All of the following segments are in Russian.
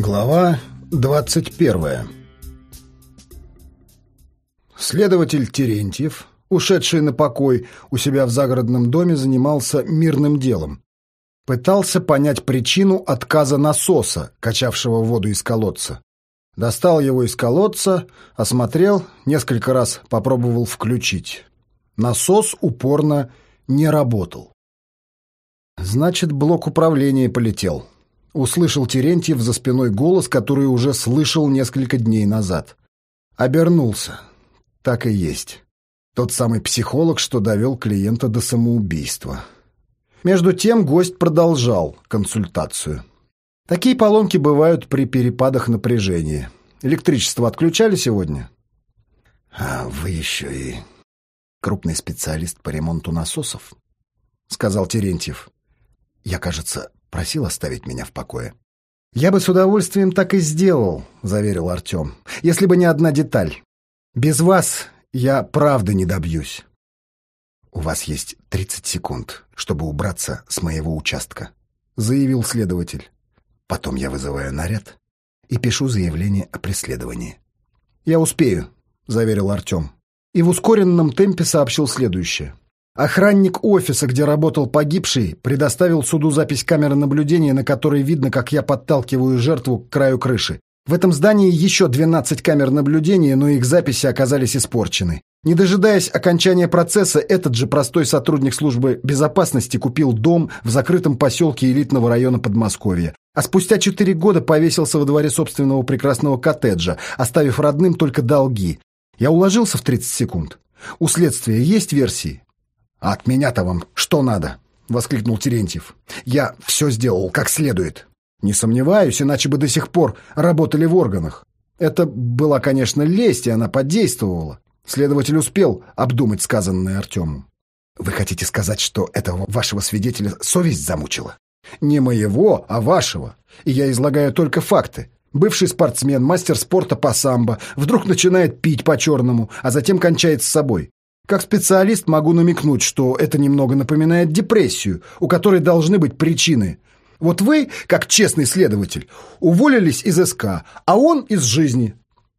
Глава 21 Следователь Терентьев, ушедший на покой у себя в загородном доме, занимался мирным делом. Пытался понять причину отказа насоса, качавшего воду из колодца. Достал его из колодца, осмотрел, несколько раз попробовал включить. Насос упорно не работал. Значит, блок управления полетел. Услышал Терентьев за спиной голос, который уже слышал несколько дней назад. Обернулся. Так и есть. Тот самый психолог, что довел клиента до самоубийства. Между тем гость продолжал консультацию. Такие поломки бывают при перепадах напряжения. Электричество отключали сегодня? А вы еще и крупный специалист по ремонту насосов, сказал Терентьев. Я, кажется, просил оставить меня в покое. Я бы с удовольствием так и сделал, заверил Артем, если бы не одна деталь. Без вас я правды не добьюсь. У вас есть тридцать секунд, чтобы убраться с моего участка, заявил следователь. Потом я вызываю наряд и пишу заявление о преследовании. Я успею, заверил Артем. И в ускоренном темпе сообщил следующее. Охранник офиса, где работал погибший, предоставил суду запись камеры наблюдения, на которой видно, как я подталкиваю жертву к краю крыши. В этом здании еще 12 камер наблюдения, но их записи оказались испорчены. Не дожидаясь окончания процесса, этот же простой сотрудник службы безопасности купил дом в закрытом поселке элитного района Подмосковья. А спустя четыре года повесился во дворе собственного прекрасного коттеджа, оставив родным только долги. Я уложился в 30 секунд. У следствия есть версии? «А от меня-то вам что надо?» — воскликнул Терентьев. «Я все сделал как следует». «Не сомневаюсь, иначе бы до сих пор работали в органах. Это была, конечно, лесть, и она подействовала. Следователь успел обдумать сказанное Артему. «Вы хотите сказать, что этого вашего свидетеля совесть замучила?» «Не моего, а вашего. И я излагаю только факты. Бывший спортсмен, мастер спорта по самбо, вдруг начинает пить по-черному, а затем кончает с собой. Как специалист могу намекнуть, что это немного напоминает депрессию, у которой должны быть причины. Вот вы, как честный следователь, уволились из СК, а он из жизни.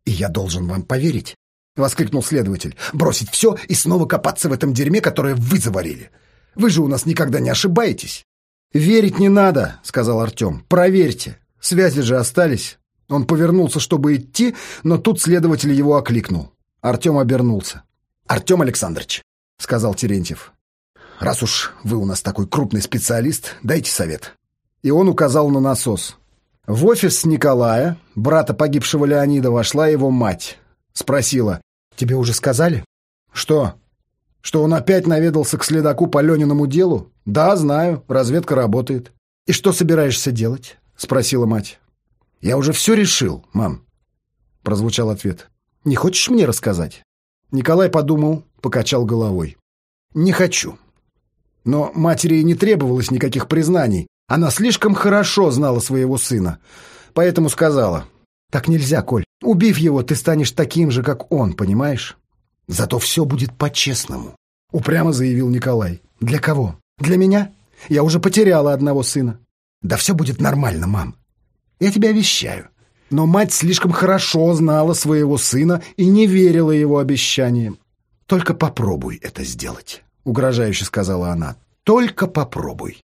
И я должен вам поверить. — воскликнул следователь. «Бросить все и снова копаться в этом дерьме, которое вы заварили. Вы же у нас никогда не ошибаетесь». «Верить не надо», — сказал Артем. «Проверьте. Связи же остались». Он повернулся, чтобы идти, но тут следователь его окликнул. Артем обернулся. «Артем Александрович», — сказал Терентьев, — «раз уж вы у нас такой крупный специалист, дайте совет». И он указал на насос. В офис Николая, брата погибшего Леонида, вошла его мать. Спросила. «Тебе уже сказали?» «Что? Что он опять наведался к следаку по Лениному делу?» «Да, знаю. Разведка работает». «И что собираешься делать?» — спросила мать. «Я уже все решил, мам», — прозвучал ответ. «Не хочешь мне рассказать?» Николай подумал, покачал головой. «Не хочу». Но матери не требовалось никаких признаний. Она слишком хорошо знала своего сына. Поэтому сказала, «Так нельзя, Коль. Убив его, ты станешь таким же, как он, понимаешь? Зато все будет по-честному, — упрямо заявил Николай. Для кого? Для меня? Я уже потеряла одного сына. Да все будет нормально, мам. Я тебе обещаю. Но мать слишком хорошо знала своего сына и не верила его обещаниям. «Только попробуй это сделать», — угрожающе сказала она. «Только попробуй».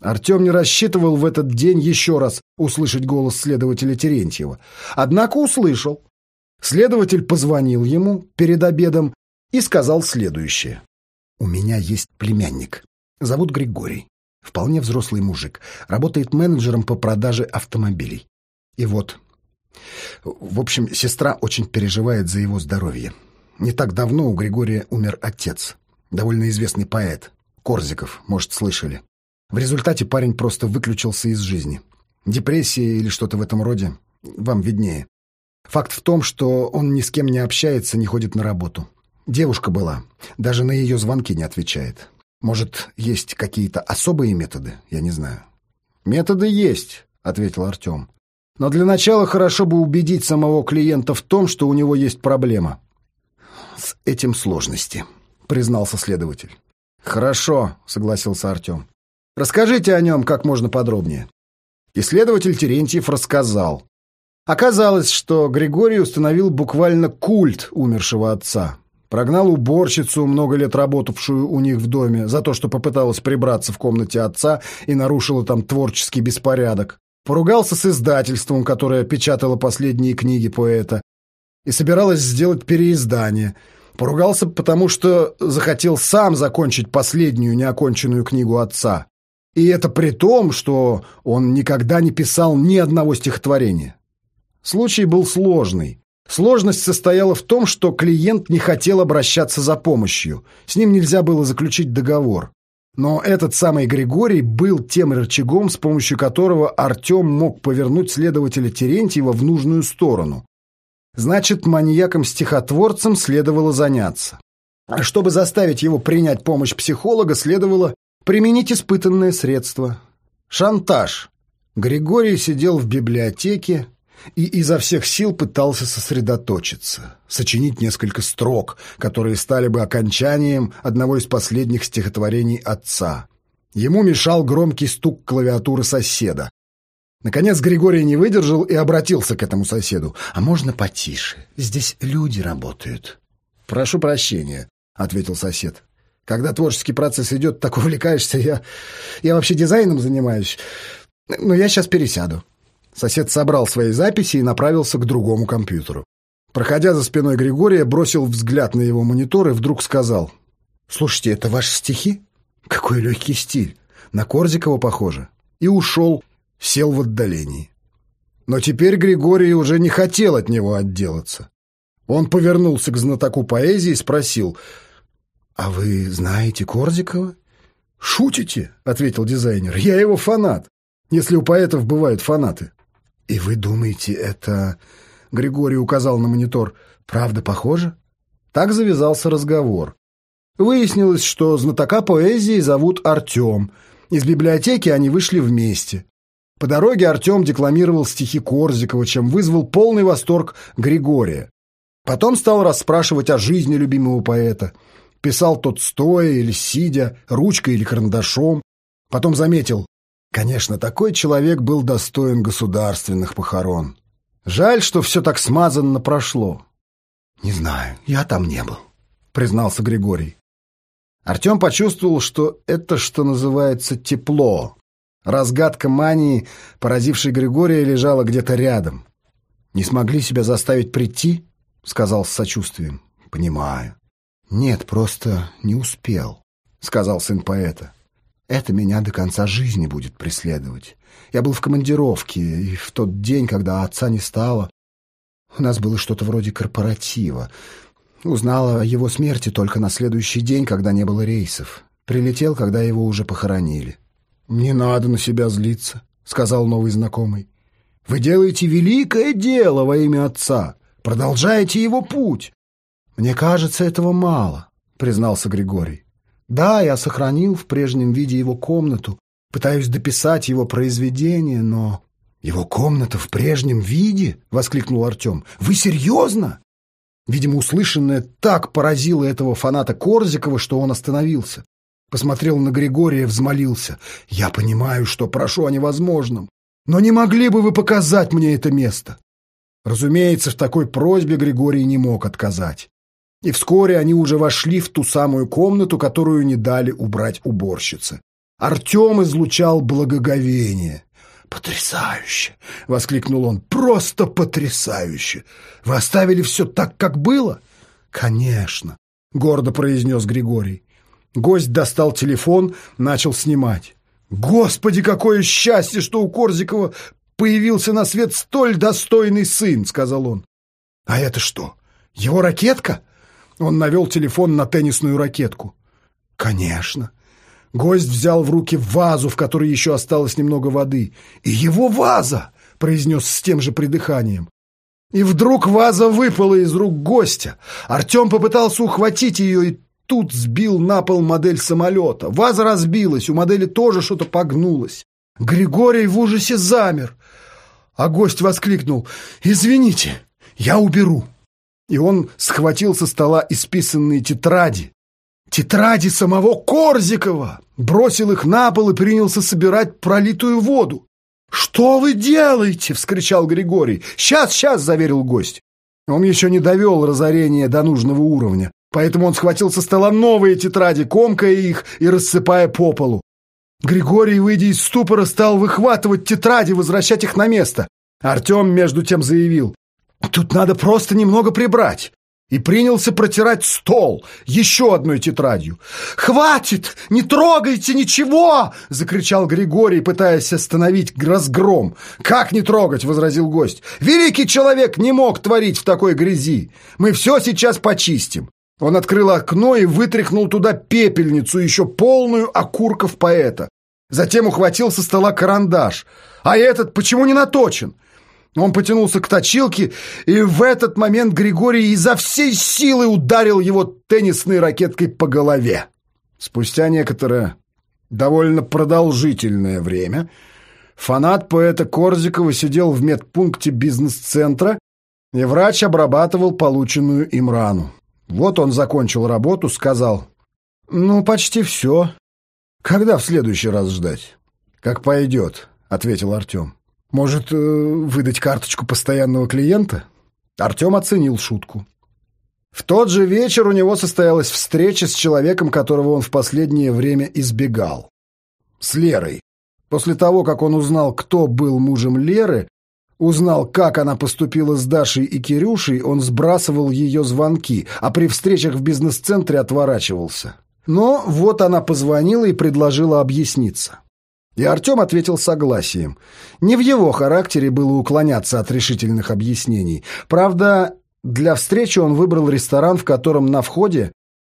Артем не рассчитывал в этот день еще раз услышать голос следователя Терентьева. Однако услышал. Следователь позвонил ему перед обедом и сказал следующее. «У меня есть племянник. Зовут Григорий. Вполне взрослый мужик. Работает менеджером по продаже автомобилей. И вот... В общем, сестра очень переживает за его здоровье. Не так давно у Григория умер отец. Довольно известный поэт. Корзиков, может, слышали. В результате парень просто выключился из жизни. Депрессия или что-то в этом роде. Вам виднее. Факт в том, что он ни с кем не общается, не ходит на работу. Девушка была. Даже на ее звонки не отвечает. Может, есть какие-то особые методы? Я не знаю. «Методы есть», — ответил Артем. «Но для начала хорошо бы убедить самого клиента в том, что у него есть проблема». «С этим сложности», — признался следователь. «Хорошо», — согласился Артем. Расскажите о нем как можно подробнее. Исследователь Терентьев рассказал. Оказалось, что Григорий установил буквально культ умершего отца. Прогнал уборщицу, много лет работавшую у них в доме, за то, что попыталась прибраться в комнате отца и нарушила там творческий беспорядок. Поругался с издательством, которое печатало последние книги поэта, и собиралось сделать переиздание. Поругался, потому что захотел сам закончить последнюю неоконченную книгу отца. И это при том, что он никогда не писал ни одного стихотворения. Случай был сложный. Сложность состояла в том, что клиент не хотел обращаться за помощью. С ним нельзя было заключить договор. Но этот самый Григорий был тем рычагом, с помощью которого Артем мог повернуть следователя Терентьева в нужную сторону. Значит, маньяком-стихотворцем следовало заняться. А чтобы заставить его принять помощь психолога, следовало применить испытанное средство. Шантаж. Григорий сидел в библиотеке, и изо всех сил пытался сосредоточиться, сочинить несколько строк, которые стали бы окончанием одного из последних стихотворений отца. Ему мешал громкий стук клавиатуры соседа. Наконец Григорий не выдержал и обратился к этому соседу. «А можно потише? Здесь люди работают». «Прошу прощения», — ответил сосед. «Когда творческий процесс идет, так увлекаешься. Я, я вообще дизайном занимаюсь. Но я сейчас пересяду». Сосед собрал свои записи и направился к другому компьютеру. Проходя за спиной Григория, бросил взгляд на его монитор и вдруг сказал. «Слушайте, это ваши стихи? Какой легкий стиль! На Корзикова похоже!» И ушел, сел в отдалении. Но теперь Григорий уже не хотел от него отделаться. Он повернулся к знатоку поэзии и спросил, «А вы знаете Корзикова?» «Шутите?» — ответил дизайнер. «Я его фанат, если у поэтов бывают фанаты». «И вы думаете, это...» — Григорий указал на монитор. «Правда похоже?» Так завязался разговор. Выяснилось, что знатока поэзии зовут Артем. Из библиотеки они вышли вместе. По дороге Артем декламировал стихи Корзикова, чем вызвал полный восторг Григория. Потом стал расспрашивать о жизни любимого поэта. Писал тот стоя или сидя, ручкой или карандашом. Потом заметил, Конечно, такой человек был достоин государственных похорон. Жаль, что все так смазанно прошло. «Не знаю, я там не был», — признался Григорий. Артем почувствовал, что это, что называется, тепло. Разгадка мании, поразившей Григория, лежала где-то рядом. «Не смогли себя заставить прийти?» — сказал с сочувствием. «Понимаю». «Нет, просто не успел», — сказал сын поэта. Это меня до конца жизни будет преследовать. Я был в командировке, и в тот день, когда отца не стало, у нас было что-то вроде корпоратива. Узнала о его смерти только на следующий день, когда не было рейсов. Прилетел, когда его уже похоронили. «Не надо на себя злиться», — сказал новый знакомый. «Вы делаете великое дело во имя отца. Продолжаете его путь». «Мне кажется, этого мало», — признался Григорий. Да, я сохранил в прежнем виде его комнату, пытаюсь дописать его произведение, но... «Его комната в прежнем виде?» — воскликнул Артем. «Вы серьезно?» Видимо, услышанное так поразило этого фаната Корзикова, что он остановился. Посмотрел на Григория, взмолился. «Я понимаю, что прошу о невозможном, но не могли бы вы показать мне это место?» Разумеется, в такой просьбе Григорий не мог отказать и вскоре они уже вошли в ту самую комнату, которую не дали убрать уборщицы. Артем излучал благоговение. «Потрясающе!» — воскликнул он. «Просто потрясающе! Вы оставили все так, как было?» «Конечно!» — гордо произнес Григорий. Гость достал телефон, начал снимать. «Господи, какое счастье, что у Корзикова появился на свет столь достойный сын!» — сказал он. «А это что, его ракетка?» Он навел телефон на теннисную ракетку. «Конечно». Гость взял в руки вазу, в которой еще осталось немного воды. «И его ваза!» — произнес с тем же придыханием. И вдруг ваза выпала из рук гостя. Артем попытался ухватить ее и тут сбил на пол модель самолета. Ваза разбилась, у модели тоже что-то погнулось. Григорий в ужасе замер. А гость воскликнул «Извините, я уберу». И он схватил со стола исписанные тетради. Тетради самого Корзикова! Бросил их на пол и принялся собирать пролитую воду. «Что вы делаете?» — вскричал Григорий. «Сейчас, сейчас!» — заверил гость. Он еще не довел разорение до нужного уровня, поэтому он схватил со стола новые тетради, комкая их и рассыпая по полу. Григорий, выйдя из ступора, стал выхватывать тетради, возвращать их на место. Артем, между тем, заявил. «Тут надо просто немного прибрать и принялся протирать стол еще одной тетрадью. «Хватит! Не трогайте ничего!» — закричал Григорий, пытаясь остановить разгром. «Как не трогать?» — возразил гость. «Великий человек не мог творить в такой грязи. Мы все сейчас почистим». Он открыл окно и вытряхнул туда пепельницу, еще полную окурков поэта. Затем ухватил со стола карандаш. «А этот почему не наточен?» Он потянулся к точилке, и в этот момент Григорий изо всей силы ударил его теннисной ракеткой по голове. Спустя некоторое довольно продолжительное время фанат поэта Корзикова сидел в медпункте бизнес-центра, и врач обрабатывал полученную им рану. Вот он закончил работу, сказал, «Ну, почти все. Когда в следующий раз ждать?» «Как пойдет», — ответил Артем. Может, э, выдать карточку постоянного клиента? Артем оценил шутку. В тот же вечер у него состоялась встреча с человеком, которого он в последнее время избегал. С Лерой. После того, как он узнал, кто был мужем Леры, узнал, как она поступила с Дашей и Кирюшей, он сбрасывал ее звонки, а при встречах в бизнес-центре отворачивался. Но вот она позвонила и предложила объясниться. И Артем ответил согласием. Не в его характере было уклоняться от решительных объяснений. Правда, для встречи он выбрал ресторан, в котором на входе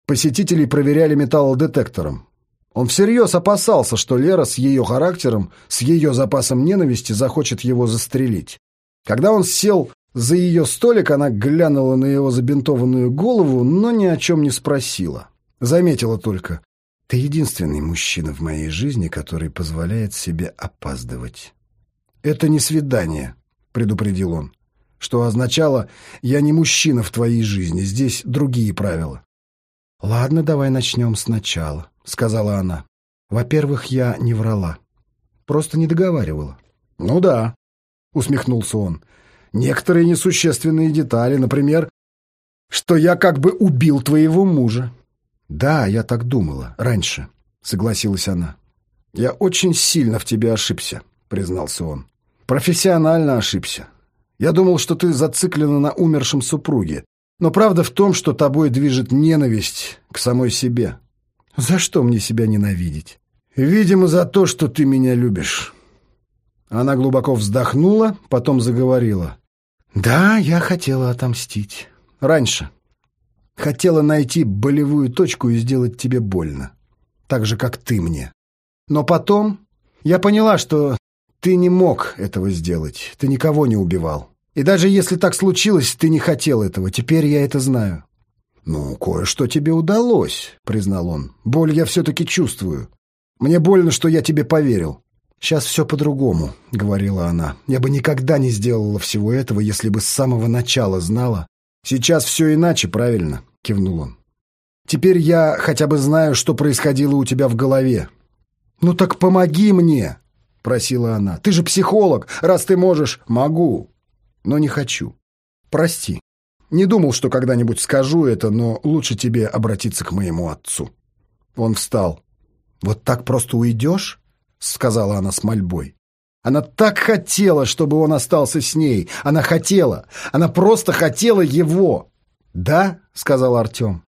посетителей проверяли металлодетектором. Он всерьез опасался, что Лера с ее характером, с ее запасом ненависти захочет его застрелить. Когда он сел за ее столик, она глянула на его забинтованную голову, но ни о чем не спросила. Заметила только. Ты единственный мужчина в моей жизни, который позволяет себе опаздывать. Это не свидание, предупредил он, что означало «я не мужчина в твоей жизни, здесь другие правила». «Ладно, давай начнем сначала», — сказала она. «Во-первых, я не врала. Просто не договаривала». «Ну да», — усмехнулся он. «Некоторые несущественные детали, например, что я как бы убил твоего мужа. «Да, я так думала. Раньше», — согласилась она. «Я очень сильно в тебе ошибся», — признался он. «Профессионально ошибся. Я думал, что ты зациклена на умершем супруге. Но правда в том, что тобой движет ненависть к самой себе. За что мне себя ненавидеть? Видимо, за то, что ты меня любишь». Она глубоко вздохнула, потом заговорила. «Да, я хотела отомстить. Раньше. Хотела найти болевую точку и сделать тебе больно. Так же, как ты мне. Но потом я поняла, что ты не мог этого сделать. Ты никого не убивал. И даже если так случилось, ты не хотел этого. Теперь я это знаю. «Ну, кое-что тебе удалось», — признал он. «Боль я все-таки чувствую. Мне больно, что я тебе поверил». «Сейчас все по-другому», — говорила она. «Я бы никогда не сделала всего этого, если бы с самого начала знала, «Сейчас все иначе, правильно?» — кивнул он. «Теперь я хотя бы знаю, что происходило у тебя в голове». «Ну так помоги мне!» — просила она. «Ты же психолог, раз ты можешь...» «Могу, но не хочу. Прости. Не думал, что когда-нибудь скажу это, но лучше тебе обратиться к моему отцу». Он встал. «Вот так просто уйдешь?» — сказала она с мольбой. Она так хотела, чтобы он остался с ней. Она хотела. Она просто хотела его. «Да», — сказал Артем.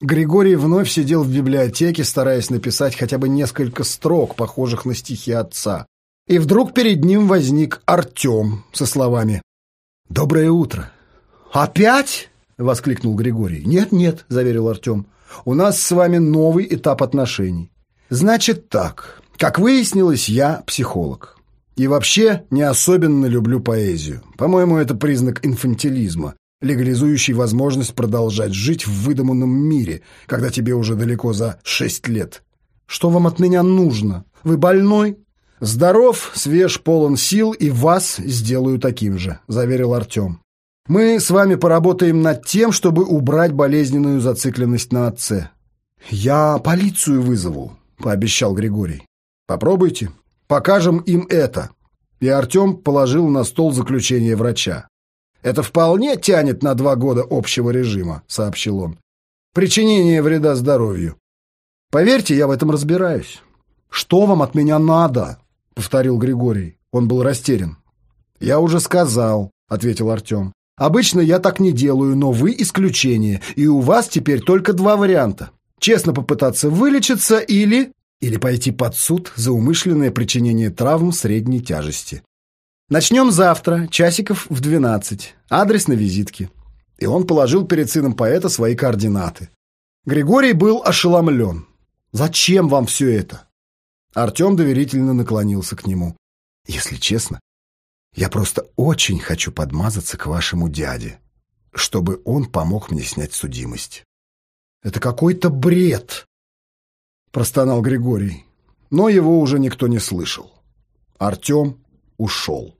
Григорий вновь сидел в библиотеке, стараясь написать хотя бы несколько строк, похожих на стихи отца. И вдруг перед ним возник Артем со словами «Доброе утро». «Опять?» — воскликнул Григорий. «Нет-нет», — заверил Артем. «У нас с вами новый этап отношений. Значит так, как выяснилось, я психолог. И вообще не особенно люблю поэзию. По-моему, это признак инфантилизма, легализующий возможность продолжать жить в выдуманном мире, когда тебе уже далеко за шесть лет. Что вам от меня нужно? Вы больной? Здоров, свеж, полон сил, и вас сделаю таким же, заверил Артем. Мы с вами поработаем над тем, чтобы убрать болезненную зацикленность на отце. Я полицию вызову, пообещал Григорий. Попробуйте. Покажем им это». И Артем положил на стол заключение врача. «Это вполне тянет на два года общего режима», — сообщил он. «Причинение вреда здоровью. Поверьте, я в этом разбираюсь». «Что вам от меня надо?» — повторил Григорий. Он был растерян. «Я уже сказал», — ответил Артем. «Обычно я так не делаю, но вы исключение, и у вас теперь только два варианта. Честно попытаться вылечиться или... или пойти под суд за умышленное причинение травм средней тяжести. Начнем завтра, часиков в двенадцать. Адрес на визитке». И он положил перед сыном поэта свои координаты. Григорий был ошеломлен. «Зачем вам все это?» Артем доверительно наклонился к нему. «Если честно, я просто очень хочу подмазаться к вашему дяде, чтобы он помог мне снять судимость». «Это какой-то бред!» — простонал Григорий. Но его уже никто не слышал. Артем ушел.